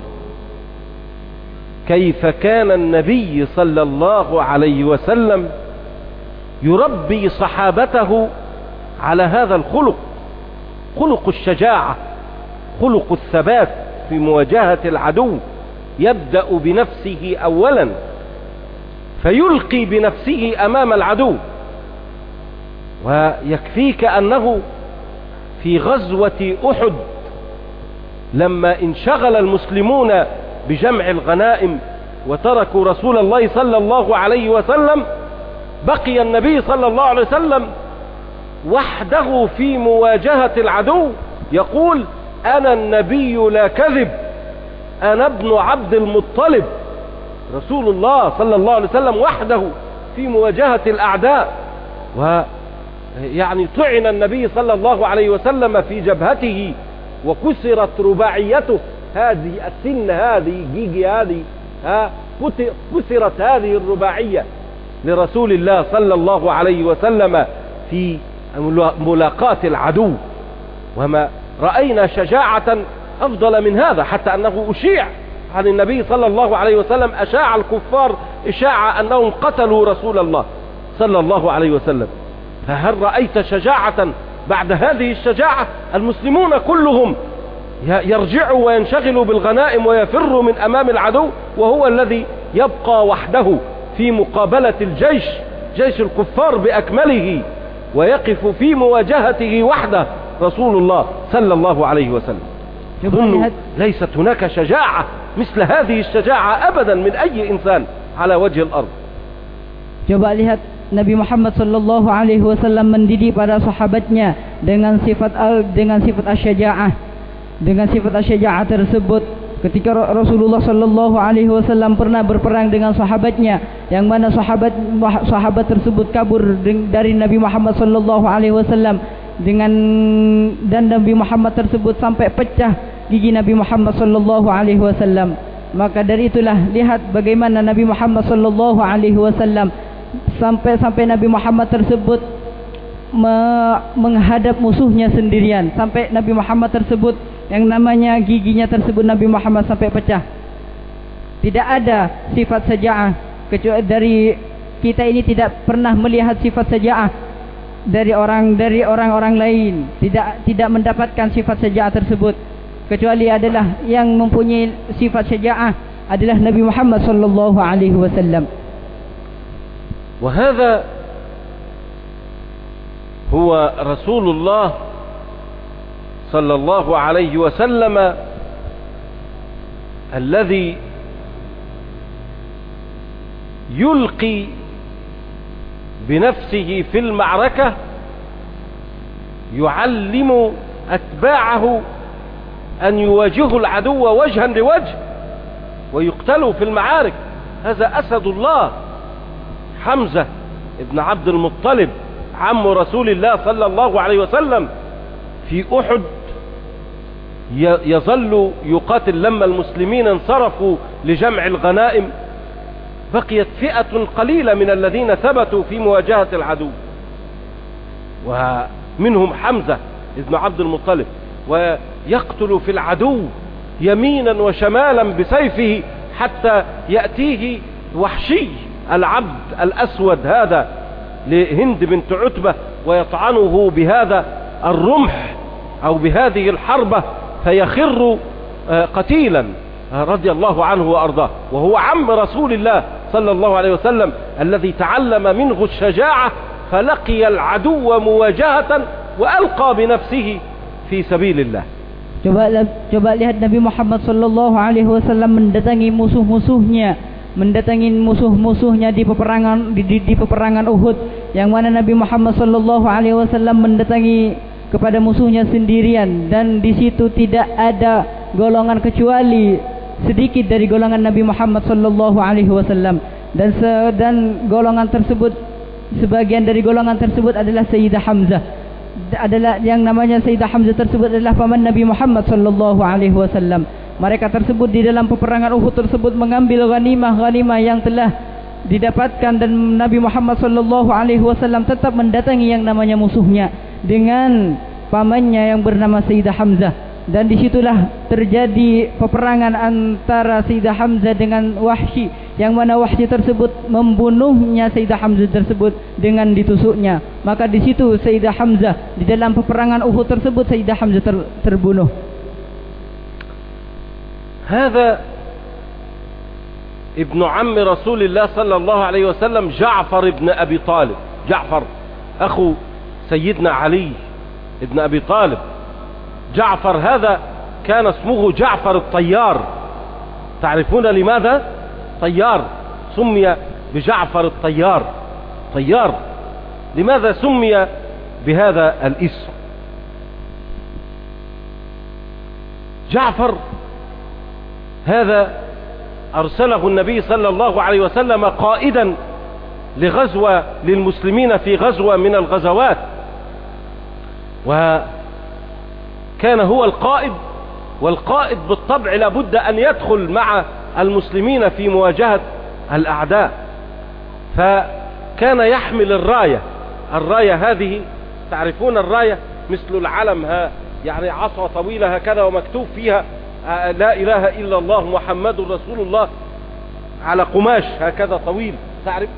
[SPEAKER 1] كيف كان النبي صلى الله عليه وسلم يربي صحابته على هذا الخلق خلق الشجاعة خلق الثبات في مواجهة العدو يبدأ بنفسه أولا فيلقي بنفسه أمام العدو. ويكفيك أنه في غزوة أحد لما انشغل المسلمون بجمع الغنائم وتركوا رسول الله صلى الله عليه وسلم بقي النبي صلى الله عليه وسلم وحده في مواجهة العدو يقول أنا النبي لا كذب. أنا ابن عبد المطلب. رسول الله صلى الله عليه وسلم وحده في مواجهة الأعداء. ويعني طعن النبي صلى الله عليه وسلم في جبهته وكسرت رباعيته. هذه السن هذه جيجي هذه ها كسرت هذه الرباعية لرسول الله صلى الله عليه وسلم في ملاقاة العدو. وما رأينا شجاعة أفضل من هذا حتى أنه أشيع. عن النبي صلى الله عليه وسلم أشاع الكفار إشاعة أنهم قتلوا رسول الله صلى الله عليه وسلم. فهل رأيت شجاعة بعد هذه الشجاعة؟ المسلمون كلهم يرجعوا وينشغلوا بالغنائم ويفروا من أمام العدو وهو الذي يبقى وحده في مقابلة الجيش جيش الكفار بأكمله ويقف في مواجهته وحده رسول الله صلى الله عليه وسلم. ظنوا ليست هناك شجاعة مثل هذه الشجاعة أبدا من أي إنسان على وجه الأرض
[SPEAKER 2] Coba lihat Nabi Muhammad sallallahu alaihi wasallam mendidik para sahabatnya dengan sifat al dengan sifat asy-syaja'ah. Dengan sifat asy-syaja'ah tersebut ketika Rasulullah sallallahu alaihi wasallam pernah berperang dengan sahabatnya yang mana sahabat sahabat tersebut kabur dari Nabi Muhammad sallallahu alaihi wasallam dengan dan Nabi Muhammad tersebut sampai pecah Gigi Nabi Muhammad sallallahu alaihi wasallam. Maka dari itulah lihat bagaimana Nabi Muhammad sallallahu alaihi wasallam sampai-sampai Nabi Muhammad tersebut me menghadap musuhnya sendirian. Sampai Nabi Muhammad tersebut yang namanya giginya tersebut Nabi Muhammad sampai pecah. Tidak ada sifat seja'ah. Kecuali dari kita ini tidak pernah melihat sifat seja'ah dari orang dari orang-orang lain. Tidak tidak mendapatkan sifat seja'ah tersebut kecuali adalah yang mempunyai sifat seja'ah adalah Nabi Muhammad sallallahu alaihi wasallam.
[SPEAKER 1] وهذا هو رسول الله صلى الله عليه وسلم الذي يلقي بنفسه في المعركة يعلم أتباعه أن يواجهوا العدو وجها لوجه ويقتلوا في المعارك. هذا أسد الله. حمزة ابن عبد المطلب عم رسول الله صلى الله عليه وسلم في أحد يظل يقاتل لما المسلمين انصرفوا لجمع الغنائم. بقيت فئة قليلة من الذين ثبتوا في مواجهة العدو. ومنهم حمزة ابن عبد المطلب. ويقتل في العدو يمينا وشمالا بسيفه حتى يأتيه وحشي العبد الأسود هذا لهند بنت عتبة ويطعنه بهذا الرمح أو بهذه الحربة فيخر قتيلا رضي الله عنه وأرضاه. وهو عم رسول الله صلى الله عليه وسلم الذي تعلم منه الشجاعة فلقي العدو مواجهة وألقى بنفسه fi sabilillah.
[SPEAKER 2] Coba coba lihat Nabi Muhammad sallallahu alaihi wasallam mendatangi musuh-musuhnya, mendatangi musuh-musuhnya di peperangan di, di, di peperangan Uhud yang mana Nabi Muhammad sallallahu alaihi wasallam mendatangi kepada musuhnya sendirian. Dan di situ tidak ada golongan kecuali sedikit dari golongan Nabi Muhammad sallallahu alaihi wasallam. Dan dan golongan tersebut sebagian dari golongan tersebut adalah Sayyidah Hamzah adalah yang namanya Sayyidah Hamzah tersebut adalah paman Nabi Muhammad sallallahu alaihi wasallam. Mereka tersebut di dalam peperangan Uhud tersebut mengambil ghanimah-ghanimah yang telah didapatkan dan Nabi Muhammad sallallahu alaihi wasallam tetap mendatangi yang namanya musuhnya dengan pamannya yang bernama Sayyidah Hamzah dan disitulah terjadi peperangan antara Sayyidah Hamzah dengan Wahsy yang mana Wahsy tersebut membunuhnya Sayyidah Hamzah tersebut dengan ditusuknya maka di situ Sayyidah Hamzah di dalam peperangan Uhud tersebut Sayyidah Hamzah ter, terbunuh
[SPEAKER 1] هذا ابن عم رسول الله صلى الله عليه وسلم جعفر ابن أبي طالب جعفر أخو سيدنا علي ابن أبي طالب جعفر هذا كان اسمه جعفر الطيار تعرفون لماذا طيار سمي بجعفر الطيار. طيار. لماذا سمي بهذا الاسم؟ جعفر هذا أرسله النبي صلى الله عليه وسلم قائدا لغزوة للمسلمين في غزوة من الغزوات. و كان هو القائد والقائد بالطبع لابد أن يدخل مع المسلمين في مواجهة الأعداء. فكان يحمل الراية. الراية هذه تعرفون الراية؟ مثل العلم ها يعني عصا طويلة هكذا ومكتوب فيها لا إله إلا الله محمد رسول الله على قماش هكذا طويل. تعرف؟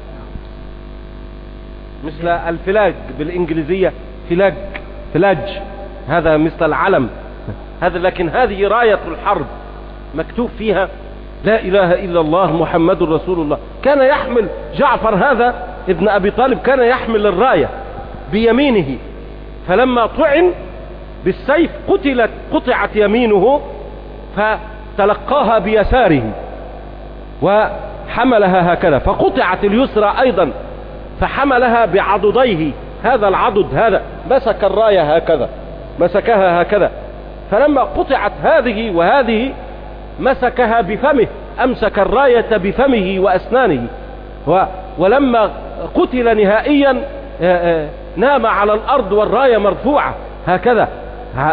[SPEAKER 1] مثل الفلاج بالإنجليزية فلاج فلاج. هذا مثل العلم. هذا لكن هذه راية الحرب. مكتوب فيها لا إله إلا الله محمد رسول الله. كان يحمل جعفر هذا ابن أبي طالب كان يحمل الراية بيمينه. فلما طعن بالسيف قتلت قطعت يمينه فتلقاها بيساره وحملها هكذا. فقطعت اليسرى أيضا فحملها بعضديه. هذا العضد هذا مسك الراية هكذا مسكها هكذا. فلما قطعت هذه وهذه مسكها بفمه أمسك الراية بفمه وأسنانه. ولما قتل نهائيا نام على الأرض والراية مرفوعة. هكذا.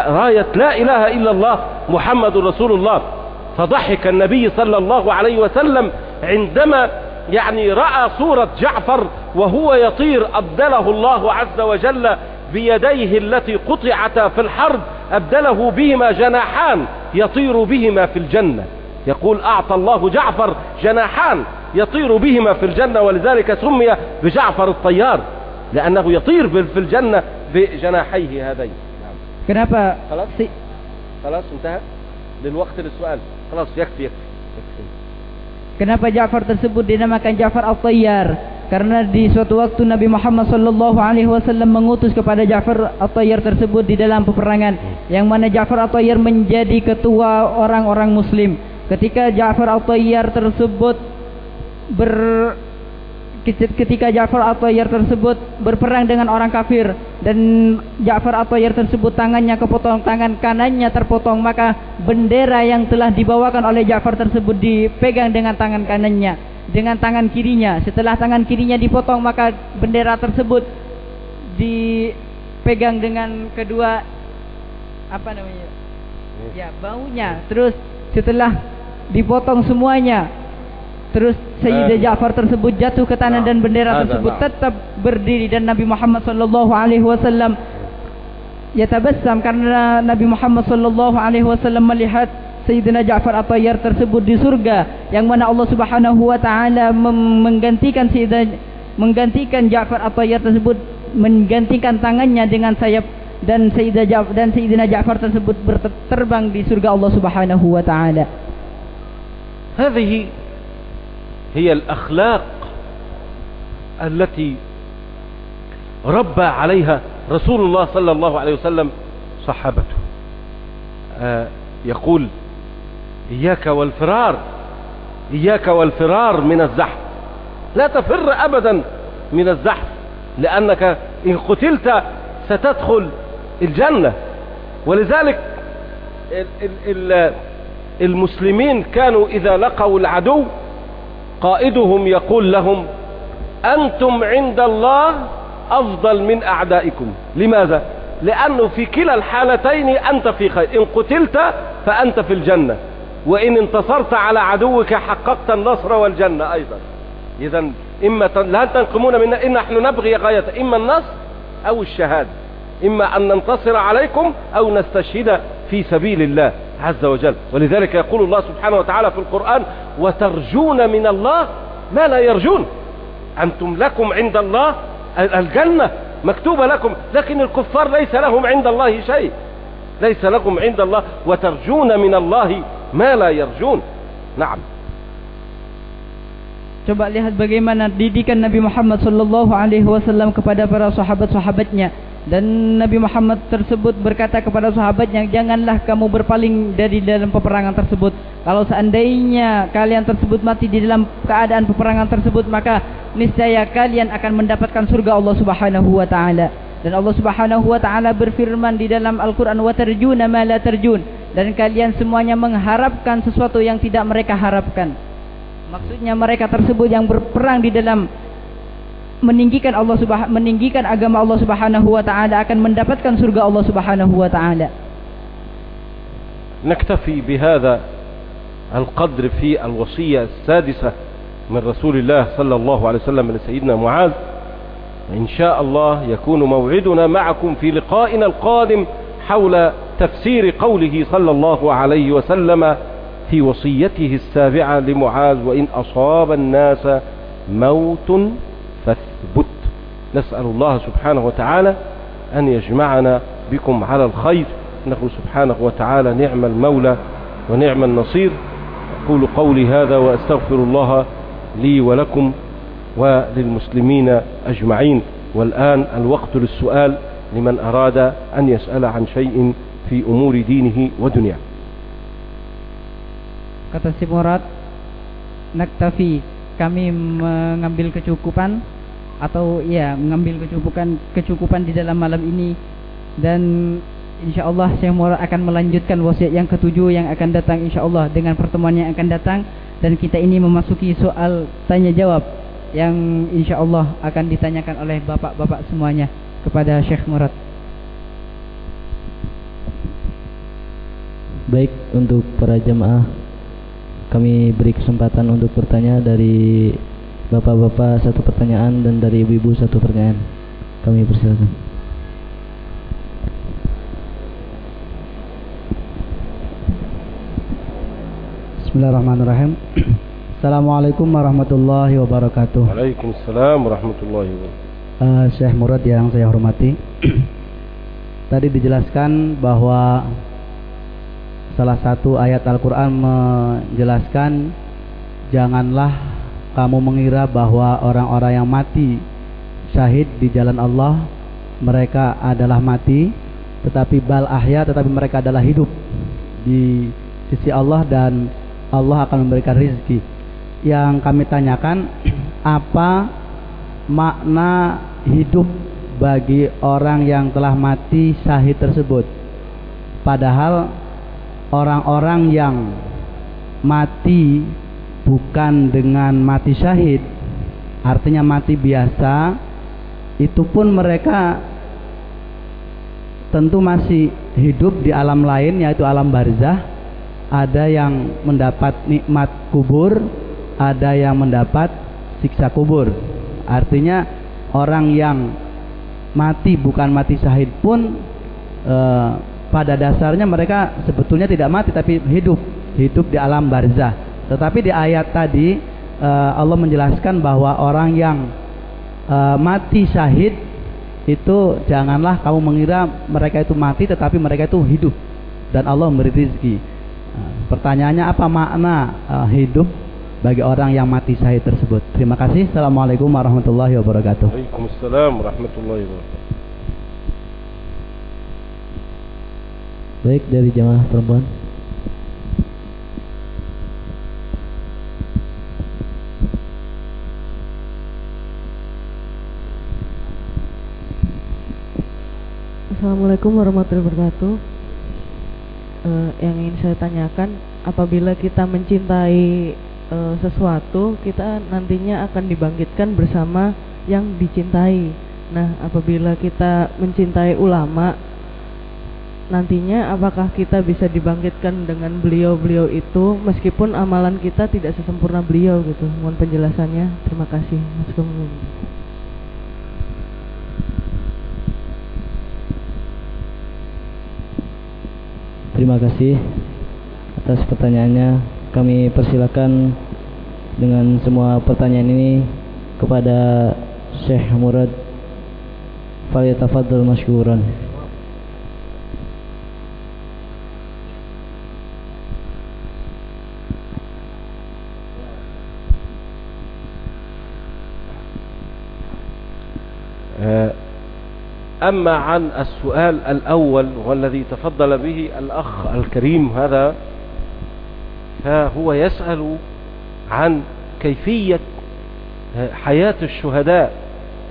[SPEAKER 1] راية لا إله إلا الله محمد رسول الله. فضحك النبي صلى الله عليه وسلم عندما يعني رأى صورة جعفر وهو يطير أبدله الله عز وجل بيديه التي قطعتا في الحرب أبدله بهما جناحان يطير بهما في الجنة. يقول أعطى الله جعفر جناحان يطير بهما في الجنة ولذلك سمي بجعفر الطيار لأنه يطير في الجنة بجناحيه هذين.
[SPEAKER 2] Kenapa?
[SPEAKER 1] خلاص؟ خلاص انتهى. للوقت للسؤال. خلاص يكفي يكفي, يكفي.
[SPEAKER 2] Kenapa Ja'far tersebut dinamakan Ja'far Al-Tayyar? Karena di suatu waktu Nabi Muhammad sallallahu alaihi wasallam mengutus kepada Ja'far At-Tayyar tersebut di dalam peperangan yang mana Ja'far At-Tayyar menjadi ketua orang-orang muslim. Ketika Ja'far At-Tayyar tersebut ber ketika Ja'far At-Tayyar tersebut berperang dengan orang kafir dan Ja'far At-Tayyar tersebut tangannya kepotong, tangan kanannya terpotong, maka bendera yang telah dibawakan oleh Ja'far tersebut dipegang dengan tangan kanannya dengan tangan kirinya. Setelah tangan kirinya dipotong maka bendera tersebut dipegang dengan kedua apa namanya? Ya, baunya. Terus setelah dipotong semuanya Terus Sayyidah eh. Ja'far tersebut jatuh ke tanah dan bendera tersebut tetap berdiri dan Nabi Muhammad sallallahu alaihi wasallam ya tabassam karena Nabi Muhammad sallallahu alaihi wasallam melihat Sayyidina Ja'far At-Tayyar tersebut di surga yang mana Allah Subhanahu wa taala menggantikan Sayyidina menggantikan Ja'far At-Tayyar tersebut menggantikan tangannya dengan sayap dan Sayyidina Ja'far dan Sayyidina Ja'far tersebut berterbang di surga Allah Subhanahu wa taala.
[SPEAKER 1] هذه هي الأخلاق التي ربى عليها رسول الله صلى الله عليه وسلم صحابته آه، يقول إياك والفرار إياك والفرار من الزحف. لا تفر أبدا من الزحف لأنك إن قتلت ستدخل الجنة. ولذلك المسلمين كانوا إذا لقوا العدو قائدهم يقول لهم أنتم عند الله أفضل من أعدائكم. لماذا؟ لأنه في كلا الحالتين أنت في خير إن قتلت فأنت في الجنة. وإن انتصرت على عدوك حققت النصر والجنة أيضا. إذا إما لا تنقمون منا إن نحن نبغي غاية إما النصر أو الشهادة. إما أن ننتصر عليكم أو نستشهد في سبيل الله عز وجل. ولذلك يقول الله سبحانه وتعالى في القرآن وترجون من الله ما لا يرجون. أنتم لكم عند الله الجنة مكتوبة لكم لكن الكفار ليس لهم عند الله شيء. ليس لكم عند الله. وترجون من الله ma la yarjun.
[SPEAKER 2] Coba lihat bagaimana didikan Nabi Muhammad sallallahu alaihi wasallam kepada para sahabat-sahabatnya. Dan Nabi Muhammad tersebut berkata kepada sahabatnya janganlah kamu berpaling dari dalam peperangan tersebut. Kalau seandainya kalian tersebut mati di dalam keadaan peperangan tersebut maka niscaya kalian akan mendapatkan surga Allah Subhanahu wa taala. dan Allah Subhanahu wa taala berfirman di dalam Al-Qur'an wa tarjuna ma la tarjun dan kalian semuanya mengharapkan sesuatu yang tidak mereka harapkan Maksudnya mereka tersebut yang berperang di dalam meninggikan Allah Subhanahu meninggikan agama Allah Subhanahu wa taala akan mendapatkan surga Allah Subhanahu wa taala.
[SPEAKER 1] نكتفي بهذا القدر في الوصية السادسة من رسول الله صلى الله عليه وسلم لسيدنا معاذ إن شاء الله يكون موعدنا معكم في لقائنا القادم حول تفسير قوله صلى الله عليه وسلم في وصيته السابعة لمعاذ وإن أصاب الناس موت فاثبت. نسأل الله سبحانه وتعالى أن يجمعنا بكم على الخير. إنه سبحانه وتعالى نعم المولى ونعم النصير. أقول قولي هذا وأستغفر الله لي ولكم وللمسلمين أجمعين والآن الوقت للسؤال لمن أراد أن يسأل عن شيء في أمور دينه ودنياه
[SPEAKER 2] kata si Murad naktafi kami mengambil kecukupan atau ya mengambil kecukupan kecukupan di dalam malam ini dan insya Allah Syekh Murad akan melanjutkan wasiat yang ketujuh yang akan datang insya Allah dengan pertemuan yang akan datang dan kita ini memasuki soal tanya jawab yang insya Allah akan ditanyakan oleh bapak-bapak semuanya kepada Syekh Murad.
[SPEAKER 3] Baik untuk para jemaah kami beri kesempatan untuk bertanya dari bapak-bapak satu pertanyaan dan dari ibu-ibu satu pertanyaan. Kami persilakan.
[SPEAKER 4] Bismillahirrahmanirrahim. Assalamualaikum warahmatullahi wabarakatuh.
[SPEAKER 1] Waalaikumsalam warahmatullahi wabarakatuh.
[SPEAKER 4] Uh, Syekh Murad yang saya hormati. Tadi dijelaskan bahwa salah satu ayat Al-Quran menjelaskan janganlah kamu mengira bahwa orang-orang yang mati syahid di jalan Allah mereka adalah mati tetapi bal ahya tetapi mereka adalah hidup di sisi Allah dan Allah akan memberikan rizki yang kami tanyakan apa makna hidup bagi orang yang telah mati syahid tersebut? Padahal orang-orang yang mati bukan dengan mati syahid artinya mati biasa itu pun mereka tentu masih hidup di alam lain yaitu alam barzah. Ada yang mendapat nikmat kubur ada yang mendapat siksa kubur. Artinya orang yang mati bukan mati syahid pun eh, pada dasarnya mereka sebetulnya tidak mati tapi hidup. Hidup di alam barzah. Tetapi di ayat tadi uh, Allah menjelaskan bahwa orang yang uh, mati syahid itu janganlah kamu mengira mereka itu mati tetapi mereka itu hidup. Dan Allah memberi rezeki. Uh, pertanyaannya apa makna uh, hidup bagi orang yang mati syahid tersebut terima kasih assalamualaikum warahmatullahi wabarakatuh
[SPEAKER 1] Waalaikumsalam warahmatullahi wabarakatuh
[SPEAKER 3] Baik dari jamaah perempuan.
[SPEAKER 5] Assalamualaikum warahmatullahi wabarakatuh. Uh, yang ingin saya tanyakan, apabila kita mencintai uh, sesuatu, kita nantinya akan dibangkitkan bersama yang dicintai. Nah, apabila kita mencintai ulama, nantinya apakah kita bisa dibangkitkan dengan beliau-beliau itu, meskipun amalan kita tidak sesempurna beliau gitu? Mohon penjelasannya. Terima kasih, Mas Kemun.
[SPEAKER 3] Terima kasih atas pertanyaannya Kami persilakan dengan semua pertanyaan ini kepada Syekh Murad Falyatafadhal masykuran.
[SPEAKER 1] أما عن السؤال الأول والذي تفضل به الأخ الكريم هذا فهو يسأل عن كيفية حياة الشهداء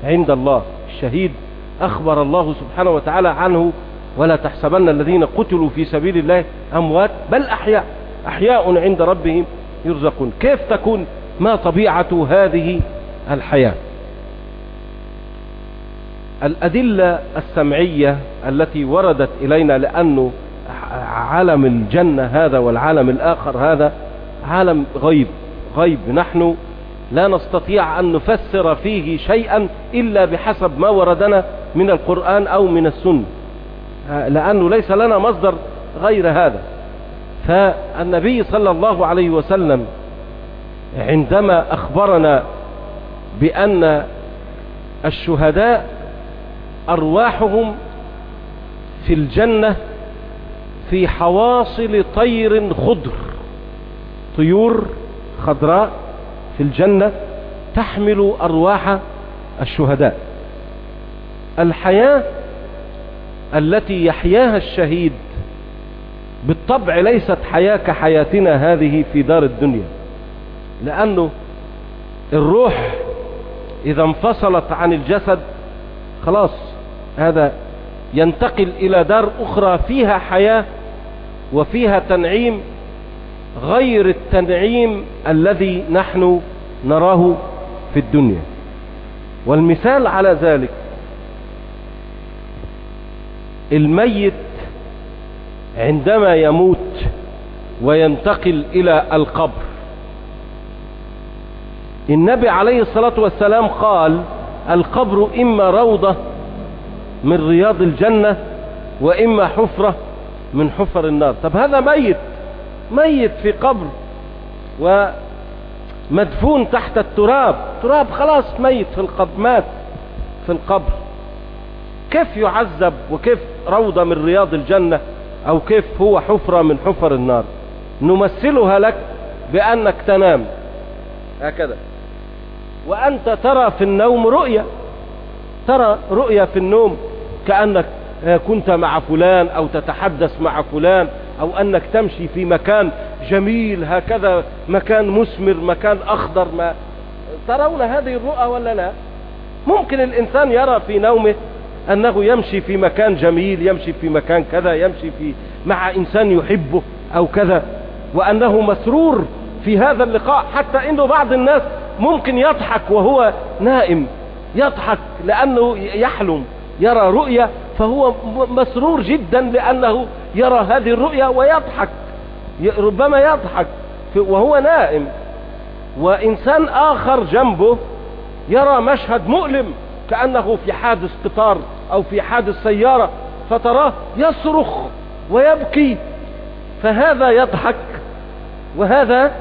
[SPEAKER 1] عند الله. الشهيد أخبر الله سبحانه وتعالى عنه ولا تحسبن الذين قتلوا في سبيل الله أموات بل أحياء أحياء عند ربهم يرزقون. كيف تكون؟ ما طبيعة هذه الحياة؟ الأدلة السمعية التي وردت إلينا لأنه عالم الجنة هذا والعالم الآخر هذا عالم غيب غيب. نحن لا نستطيع أن نفسر فيه شيئا إلا بحسب ما وردنا من القرآن أو من السنة. لأنه ليس لنا مصدر غير هذا. فالنبي صلى الله عليه وسلم عندما أخبرنا بأن الشهداء أرواحهم في الجنة في حواصل طير خضر. طيور خضراء في الجنة تحمل أرواح الشهداء. الحياة التي يحياها الشهيد بالطبع ليست حياة كحياتنا هذه في دار الدنيا لأنه الروح إذا انفصلت عن الجسد خلاص هذا ينتقل إلى دار أخرى فيها حياة وفيها تنعيم غير التنعيم الذي نحن نراه في الدنيا. والمثال على ذلك الميت عندما يموت وينتقل إلى القبر. النبي عليه الصلاة والسلام قال القبر إما روضة من رياض الجنة وإما حفرة من حفر النار. طب هذا ميت ميت في قبر ومدفون تحت التراب. تراب خلاص ميت في القبر مات في القبر. كيف يعذب وكيف روضة من رياض الجنة أو كيف هو حفرة من حفر النار؟ نمثلها لك بأنك تنام. هكذا. وأنت ترى في النوم رؤية. ترى رؤية في النوم كأنك كنت مع فلان أو تتحدث مع فلان أو أنك تمشي في مكان جميل هكذا مكان مسمر مكان أخضر ما ترون هذه الرؤى ولا لا؟ ممكن الإنسان يرى في نومه أنه يمشي في مكان جميل يمشي في مكان كذا يمشي في مع إنسان يحبه أو كذا وأنه مسرور في هذا اللقاء حتى إنه بعض الناس ممكن يضحك وهو نائم يضحك لأنه يحلم. يرى رؤية فهو مسرور جدا لأنه يرى هذه الرؤية ويضحك. ربما يضحك. وهو نائم. وإنسان آخر جنبه يرى مشهد مؤلم كأنه في حادث قطار أو في حادث سيارة فتراه يصرخ ويبكي. فهذا يضحك وهذا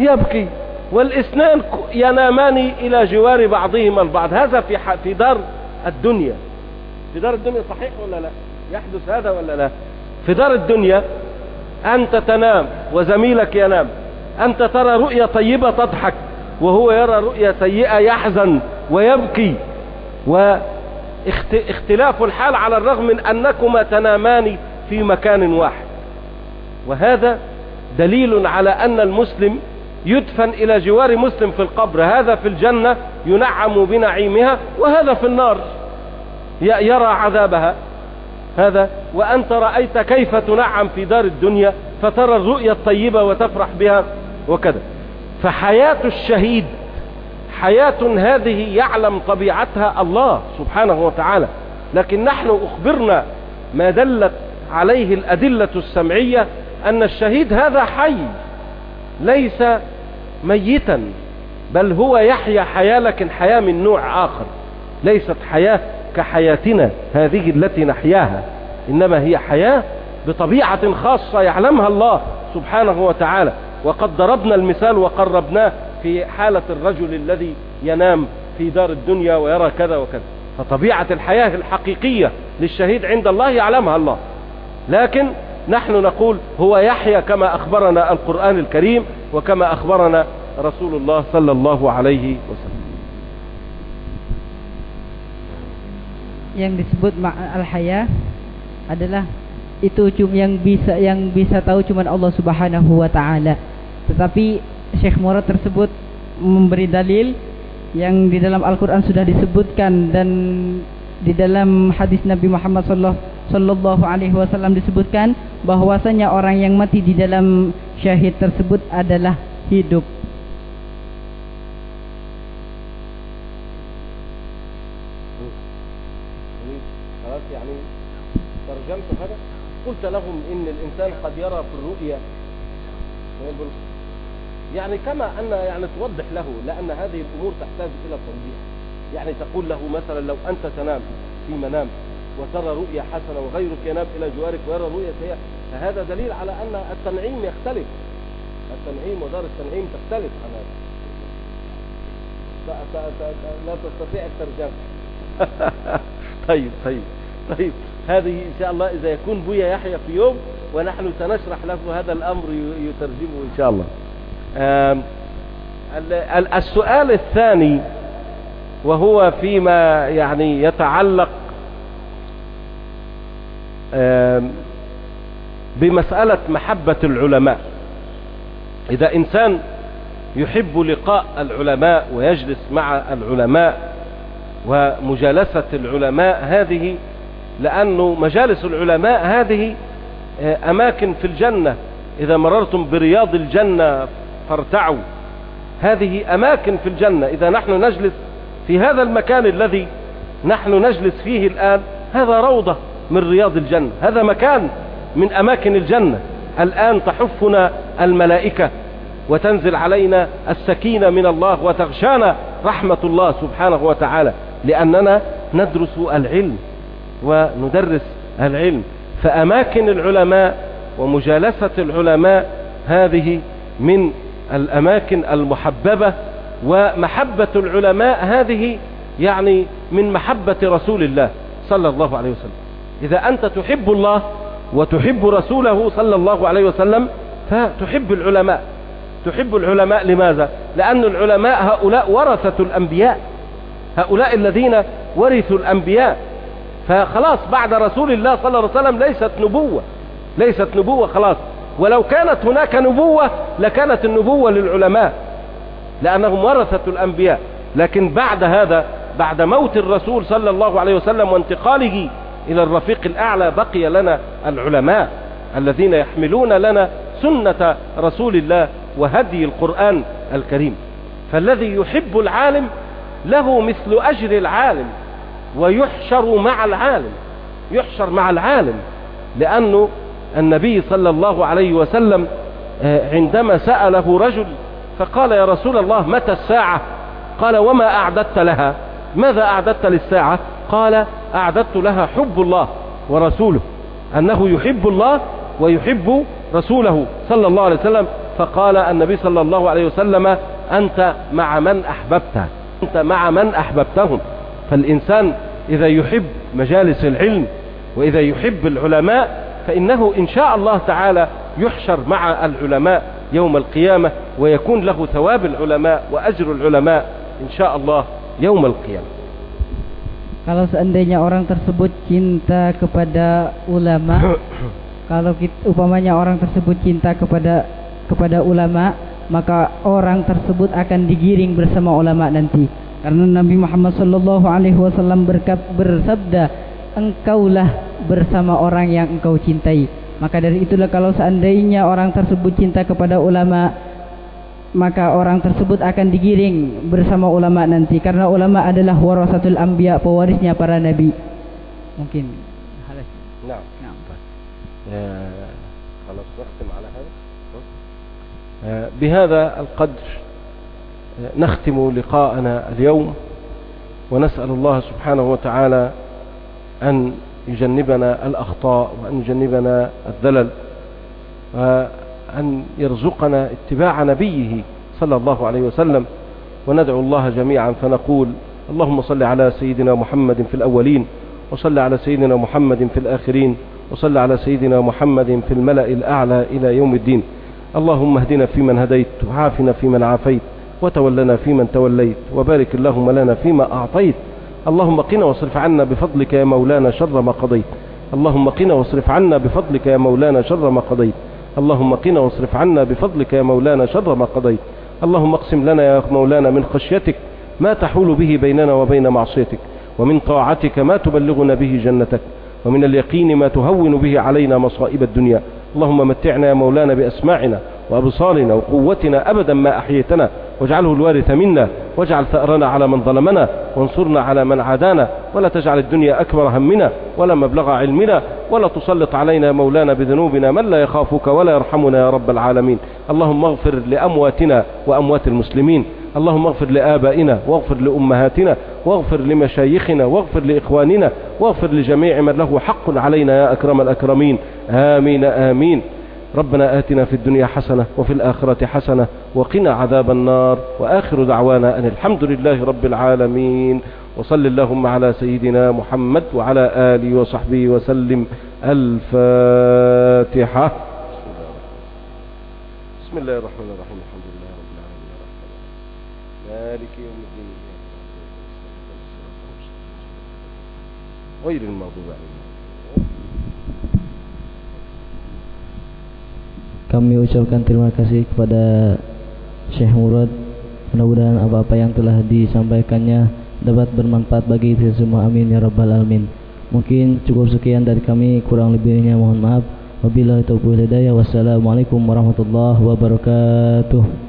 [SPEAKER 1] يبكي. والإثنان ينامان إلى جوار بعضهما البعض. هذا في في دار الدنيا. في دار الدنيا صحيح ولا لا؟ يحدث هذا ولا لا؟ في دار الدنيا أنت تنام وزميلك ينام أنت ترى رؤية طيبة تضحك وهو يرى رؤية سيئة يحزن ويبكي. واختلاف الحال على الرغم من أنكما تنامان في مكان واحد. وهذا دليل على أن المسلم يدفن إلى جوار مسلم في القبر. هذا في الجنة ينعم بنعيمها وهذا في النار. يرى عذابها. هذا وأنت رأيت كيف تنعم في دار الدنيا فترى الرؤيا الطيبة وتفرح بها وكذا. فحياة الشهيد حياة هذه يعلم طبيعتها الله سبحانه وتعالى. لكن نحن أخبرنا ما دلت عليه الأدلة السمعية أن الشهيد هذا حي ليس ميتا بل هو يحيا حياة لكن حياة من نوع آخر. ليست حياة كحياتنا هذه التي نحياها. إنما هي حياة بطبيعة خاصة يعلمها الله سبحانه وتعالى. وقد ضربنا المثال وقربناه في حالة الرجل الذي ينام في دار الدنيا ويرى كذا وكذا. فطبيعة الحياة الحقيقية للشهيد عند الله يعلمها الله. لكن نحن نقول هو يحيى كما أخبرنا القرآن الكريم وكما أخبرنا رسول الله صلى الله عليه وسلم.
[SPEAKER 2] Yang disebut al-haya adalah itu cuma yang bisa yang bisa tahu cuma Allah Subhanahu wa taala. Tetapi Syekh Murad tersebut memberi dalil yang di dalam Al-Qur'an sudah disebutkan dan di dalam hadis Nabi Muhammad sallallahu alaihi wasallam disebutkan bahwasanya orang yang mati di dalam syahid tersebut adalah hidup.
[SPEAKER 1] قلت لهم إن الإنسان قد يرى في الرؤيا. يعني كما أن يعني توضح له لأن هذه الأمور تحتاج إلى توضيح يعني تقول له مثلا لو أنت تنام في منام وترى رؤيا حسنة وغيرك ينام إلى جوارك ويرى رؤيا سيئة فهذا دليل على أن التنعيم يختلف. التنعيم ودار التنعيم تختلف عن هذا. لا تستطيع الترجمة. طيب طيب طيب. هذه إن شاء الله إذا يكون بويا يحيى في يوم ونحن سنشرح له هذا الأمر يترجمه إن شاء الله. السؤال الثاني وهو فيما يعني يتعلق بمسألة محبة العلماء. إذا إنسان يحب لقاء العلماء ويجلس مع العلماء ومجالسة العلماء هذه لأنه مجالس العلماء هذه أماكن في الجنة. إذا مررتم برياض الجنة فارتعوا. هذه أماكن في الجنة. إذا نحن نجلس في هذا المكان الذي نحن نجلس فيه الآن هذا روضة من رياض الجنة. هذا مكان من أماكن الجنة. الآن تحفنا الملائكة وتنزل علينا السكينة من الله وتغشانا رحمة الله سبحانه وتعالى. لأننا ندرس العلم. وندرس العلم فأماكن العلماء ومجالسة العلماء هذه من الأماكن المحببة ومحبة العلماء هذه يعني من محبة رسول الله صلى الله عليه وسلم. إذا أنت تحب الله وتحب رسوله صلى الله عليه وسلم فتحب العلماء. تحب العلماء لماذا؟ لأن العلماء هؤلاء ورثة الأنبياء. هؤلاء الذين ورثوا الأنبياء فخلاص بعد رسول الله صلى الله عليه وسلم ليست نبوة. ليست نبوة خلاص. ولو كانت هناك نبوة لكانت النبوة للعلماء لأنهم ورثة الأنبياء. لكن بعد هذا بعد موت الرسول صلى الله عليه وسلم وانتقاله إلى الرفيق الأعلى بقي لنا العلماء الذين يحملون لنا سنة رسول الله وهدي القرآن الكريم. فالذي يحب العالم له مثل أجر العالم. ويحشر مع العالم يحشر مع العالم لأنه النبي صلى الله عليه وسلم عندما سأله رجل فقال يا رسول الله متى الساعة؟ قال وما أعددت لها؟ ماذا أعددت للساعة؟ قال أعددت لها حب الله ورسوله أنه يحب الله ويحب رسوله صلى الله عليه وسلم فقال النبي صلى الله عليه وسلم أنت مع من أحببت أنت مع من أحببتهم فالإنسان إذا يحب مجالس العلم وإذا يحب العلماء فإنه إن شاء الله تعالى يحشر مع العلماء يوم القيامة ويكون له ثواب العلماء وأجر العلماء إن شاء الله يوم القيامة
[SPEAKER 2] kalau seandainya orang tersebut cinta kepada ulama kalau kita, upamanya orang tersebut cinta kepada kepada ulama maka orang tersebut akan digiring bersama ulama nanti karena Nabi Muhammad sallallahu alaihi wasallam bersabda engkaulah bersama orang yang engkau cintai maka dari itulah kalau seandainya orang tersebut cinta kepada ulama maka orang tersebut akan digiring bersama ulama nanti karena ulama adalah warasatul anbiya pewarisnya para nabi mungkin
[SPEAKER 1] نعم نعم خلاص نختم على هذا بهذا القدر نختم لقاءنا اليوم ونسأل الله سبحانه وتعالى أن يجنبنا الأخطاء وأن يجنبنا الذلل وأن يرزقنا اتباع نبيه صلى الله عليه وسلم وندعو الله جميعا فنقول اللهم صل على سيدنا محمد في الأولين وصل على سيدنا محمد في الآخرين وصل على سيدنا محمد في الملأ الأعلى إلى يوم الدين اللهم اهدنا فيمن هديت وعافنا فيمن عافيت وتولنا فيمن توليت وبارك اللهم لنا فيما أعطيت. اللهم قنا واصرف عنا بفضلك يا مولانا شر ما قضيت. اللهم قنا واصرف عنا بفضلك يا مولانا شر ما قضيت. اللهم قنا واصرف عنا بفضلك يا مولانا شر ما قضيت. اللهم اقسم لنا يا مولانا من خشيتك ما تحول به بيننا وبين معصيتك ومن طاعتك ما تبلغنا به جنتك ومن اليقين ما تهون به علينا مصائب الدنيا. اللهم متعنا يا مولانا بأسماعنا وأبصارنا وقوتنا أبدا ما أحييتنا. واجعله الوارث منا. واجعل ثأرنا على من ظلمنا. وانصرنا على من عادانا. ولا تجعل الدنيا أكبر همنا. ولا مبلغ علمنا. ولا تسلط علينا مولانا بذنوبنا من لا يخافك ولا يرحمنا يا رب العالمين. اللهم اغفر لأمواتنا وأموات المسلمين. اللهم اغفر لآبائنا. واغفر لأمهاتنا. واغفر لمشايخنا. واغفر لإخواننا. واغفر لجميع من له حق علينا يا أكرم الأكرمين. آمين آمين. ربنا آتنا في الدنيا حسنة وفي الآخرة حسنة وقنا عذاب النار وآخر دعوانا أن الحمد لله رب العالمين وصل اللهم على سيدنا محمد وعلى آله وصحبه وسلم الفاتحة. بسم الله الرحمن الرحيم. الحمد لله رب العالمين. مالك يوم الدين. غير المغضوب عليهم.
[SPEAKER 3] Kami ucapkan terima kasih kepada Syekh Murad. Mudah-mudahan apa-apa yang telah disampaikannya dapat bermanfaat bagi kita semua. Amin ya rabbal alamin. Mungkin cukup sekian dari kami kurang lebihnya mohon maaf. Wabillahi taufiq hidayah. Wassalamualaikum warahmatullahi wabarakatuh